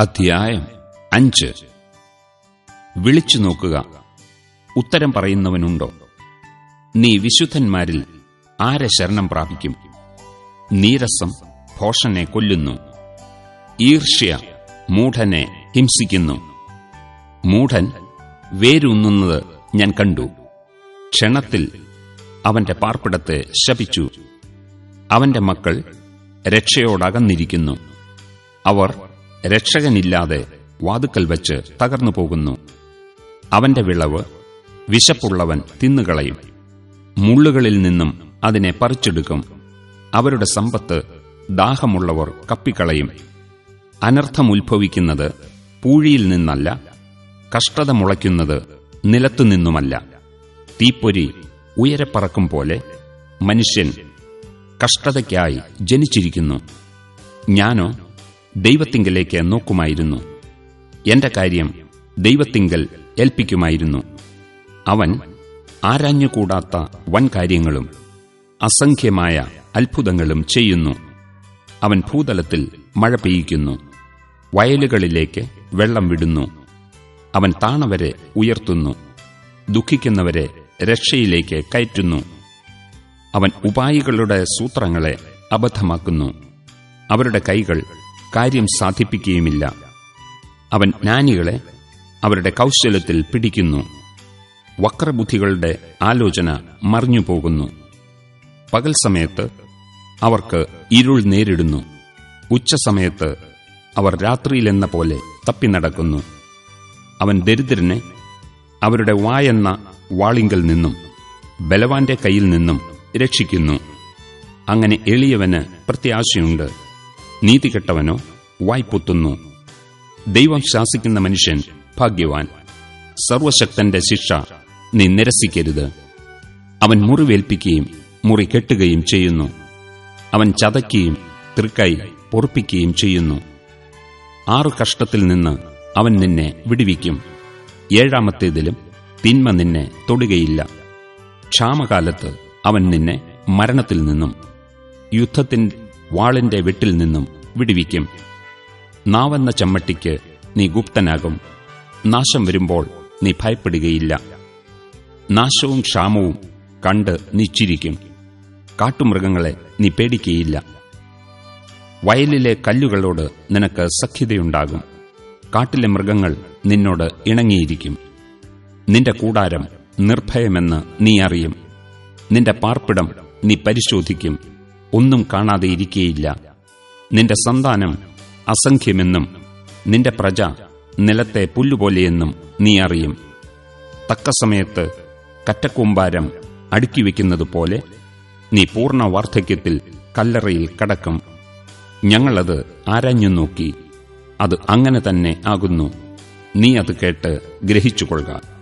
അധ്യായം അഞ്ച്. വിളിച്ചു നോക്കുക. ഉത്തരം പറയുന്നവനുണ്ടോ? നീ വിശുദ്ധന്മാരിൽ ആരെ ശരണം പ്രാപിക്കും? നീരസം ഭോഷനെ കൊല്ലുന്നു. ഈർഷ്യ മൂഢനെ ഹിംസിക്കുന്നു. മൂഢൻ വേരുന്നുന്നത് ഞാൻ കണ്ടു. ക്ഷണത്തിൽ അവന്റെ പാർപ്പിടത്തെ ശപിച്ചു. അവന്റെ മക്കൾ രക്ഷയോടകന്നിരിക്കുന്നു. അവർ രക്ഷകനില്ലാതെ വാതുക്കൽ വച്ച് തകർന്നു പോകുന്നു. അവന്റെ വിളവ് വിശപ്പുള്ളവൻ തിന്നുകളയും. മുള്ളുകളിൽ നിന്നും അതിനെ പറിച്ചെടുക്കും. അവരുടെ സമ്പത്ത് ദാഹമുള്ളവർ കപ്പിക്കളയും. അനർത്ഥം അനർത്ഥമുത്ഭവിക്കുന്നത് പൂഴിയിൽ നിന്നല്ല കഷ്ടത മുളയ്ക്കുന്നത് നിലത്തുനിന്നുമല്ല തീപ്പൊരി ഉയരെ പറക്കും പോലെ മനുഷ്യൻ കഷ്ടതയ്ക്കായി ജനിച്ചിരിക്കുന്നു. ഞാനോ ദൈവത്തിങ്കലേക്ക് നോക്കുമായിരുന്നു. എന്റെ കാര്യം ദൈവത്തിങ്കൽ ഏൽപ്പിക്കുമായിരുന്നു. അവൻ ആരാഞ്ഞുകൂടാത്ത വൻ കാര്യങ്ങളും അസംഖ്യമായ അത്ഭുതങ്ങളും ചെയ്യുന്നു. അവൻ ഭൂതലത്തിൽ മഴ പെയ്യിക്കുന്നു. വയലുകളിലേക്ക് വെള്ളം വിടുന്നു. അവൻ താണവരെ ഉയർത്തുന്നു. ദുഃഖിക്കുന്നവരെ രക്ഷയിലേക്ക് കയറ്റുന്നു. അവൻ ഉപായികളുടെ സൂത്രങ്ങളെ അബദ്ധമാക്കുന്നു. അവരുടെ കൈകൾ കാര്യം സാധിപ്പിക്കുകയുമില്ല. അവൻ ജ്ഞാനികളെ അവരുടെ കൗശലത്തിൽ പിടിക്കുന്നു. വക്രബുദ്ധികളുടെ ആലോചന മറിഞ്ഞുപോകുന്നു. പകൽ സമയത്ത് അവർക്ക് ഇരുൾ നേരിടുന്നു. ഉച്ചസമയത്ത് അവർ രാത്രിയിലെന്ന പോലെ തപ്പി നടക്കുന്നു. അവൻ ദരിദ്രനെ അവരുടെ വായെന്ന വാളിങ്കൽ നിന്നും ബലവാന്റെ കയ്യിൽ നിന്നും രക്ഷിക്കുന്നു. അങ്ങനെ എളിയവന് പ്രത്യാശയുണ്ട്. നീതികെട്ടവനോ വായ്പൊത്തുന്നു ദൈവം ശാസിക്കുന്ന മനുഷ്യൻ ഭാഗ്യവാൻ. സർവശക്തന്റെ ശിക്ഷ നീ നിരസിക്കരുത്. അവൻ മുറിവേൽപ്പിക്കുകയും മുറി കെട്ടുകയും ചെയ്യുന്നു. അവൻ ചതയ്ക്കുകയും തൃക്കൈ പൊറുപ്പിക്കുകയും ചെയ്യുന്നു. ആറു കഷ്ടത്തിൽ നിന്ന് അവൻ നിന്നെ വിടുവിക്കും. ഏഴാമത്തേതിലും തിന്മ നിന്നെ തൊടുകയില്ല. ക്ഷാമകാലത്ത് അവൻ നിന്നെ മരണത്തിൽ നിന്നും യുദ്ധത്തിൻ വാളിന്റെ വെട്ടിൽ നിന്നും വിടുവിക്കും. നാവെന്ന ചമ്മട്ടിക്ക് നീ ഗുപ്തനാകും. നാശം വരുമ്പോൾ നീ ഭയപ്പെടുകയില്ല. നാശവും ക്ഷാമവും കണ്ട് നീ ചിരിക്കും. കാട്ടുമൃഗങ്ങളെ നീ പേടിക്കുകയില്ല വയലിലെ കല്ലുകളോട് നിനക്ക് സഖ്യതയുണ്ടാകും. കാട്ടിലെ മൃഗങ്ങൾ നിന്നോട് ഇണങ്ങിയിരിക്കും. നിന്റെ കൂടാരം നിർഭയമെന്ന് നീ അറിയും. നിന്റെ പാർപ്പിടം നീ പരിശോധിക്കും. ഒന്നും കാണാതെ ഇരിക്കുകയില്ല നിന്റെ സന്താനം അസംഖ്യമെന്നും നിന്റെ പ്രജ നിലത്തെ പുല്ലുപോലെയെന്നും നീ അറിയും. തക്ക സമയത്ത് കറ്റക്കൂമ്പാരം അടുക്കിവെക്കുന്നതുപോലെ നീ പൂർണ വാർദ്ധക്യത്തിൽ കല്ലറയിൽ കടക്കും. ഞങ്ങളത് ആരാഞ്ഞു നോക്കി അത് അങ്ങനെ തന്നെ ആകുന്നു. നീ അത് കേട്ട് ഗ്രഹിച്ചുകൊള്ളുക.